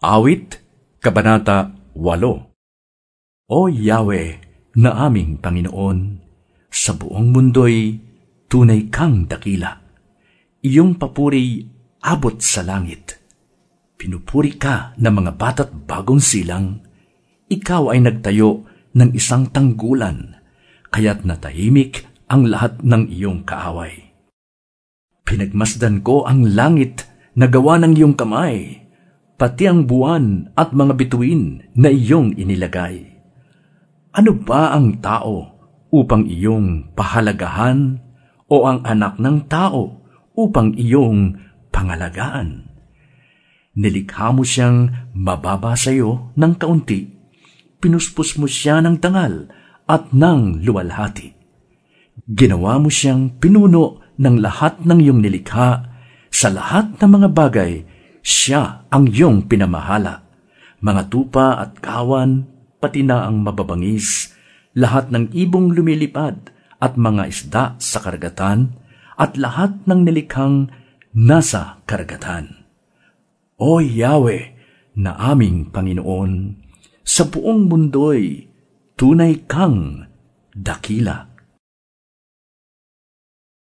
Awit, Kabanata 8 O Yahweh, na aming Panginoon, sa buong mundo'y tunay kang dakila. Iyong papuri abot sa langit. Pinupuri ka ng mga bata't bagong silang. Ikaw ay nagtayo ng isang tanggulan, kaya't natahimik ang lahat ng iyong kaaway. Pinagmasdan ko ang langit na gawa ng iyong kamay, pati ang buwan at mga bituin na iyong inilagay. Ano ba ang tao upang iyong pahalagahan o ang anak ng tao upang iyong pangalagaan? Nilikha mo siyang mababa sa iyo ng kaunti. Pinuspos mo siya ng tangal at ng luwalhati. Ginawa mo siyang pinuno ng lahat ng iyong nilikha sa lahat ng mga bagay siya ang iyong pinamahala. Mga tupa at kawan, pati na ang mababangis, lahat ng ibong lumilipad at mga isda sa karagatan, at lahat ng nilikhang nasa karagatan. O Yahweh, na aming Panginoon, sa buong mundo'y tunay kang dakila